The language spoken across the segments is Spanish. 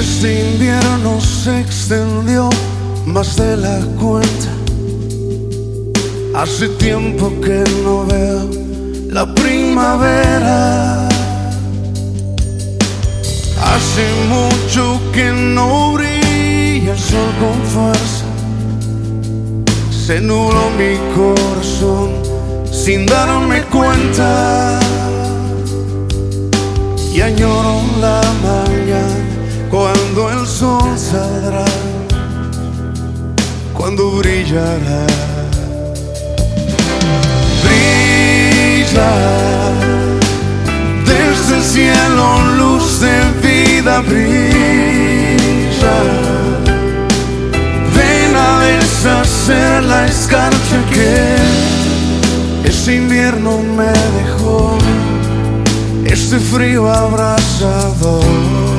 invierno se extendió más de la cuenta. Hace tiempo que no veo la primavera. Hace mucho que no brilla el sol con fuerza. Se nubló mi corazón sin darme cuenta. Y añoro la cuando el sol saldrá, cuando brillará. Brilla desde el cielo, luz de vida brilla. Ven a deshacer la escarcha que ese invierno me dejó, este frío abrazador.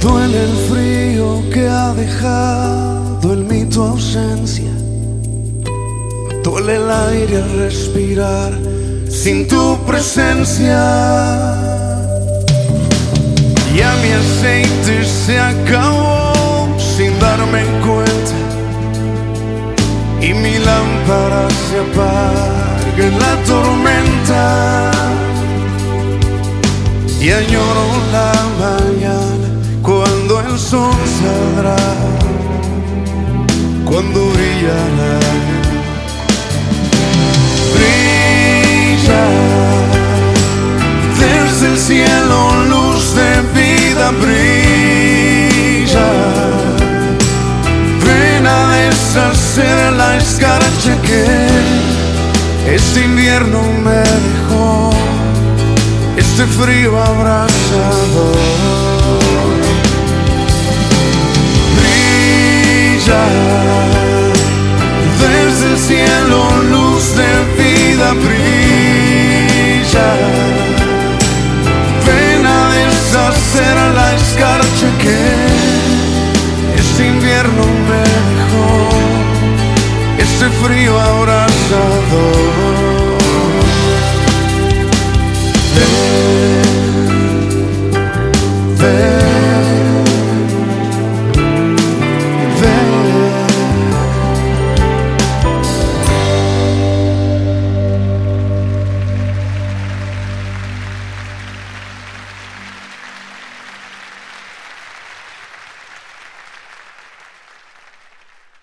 Duele el frío que ha dejado en mí tu ausencia. Duele el aire al respirar sin tu presencia. Ya mi aceite se acabó sin darme cuenta. Y mi lámpara se apaga en la tormenta. Y añoro la mañana sol saldrá, cuando brillará. Brilla desde el cielo, luz de vida brilla. Ven a deshacer la escarcha que este invierno me dejó, este frío abrazador. Desde el cielo, luz de vida brilla. Ven a deshacer la escarcha que este invierno me dejó, este frío abrazador.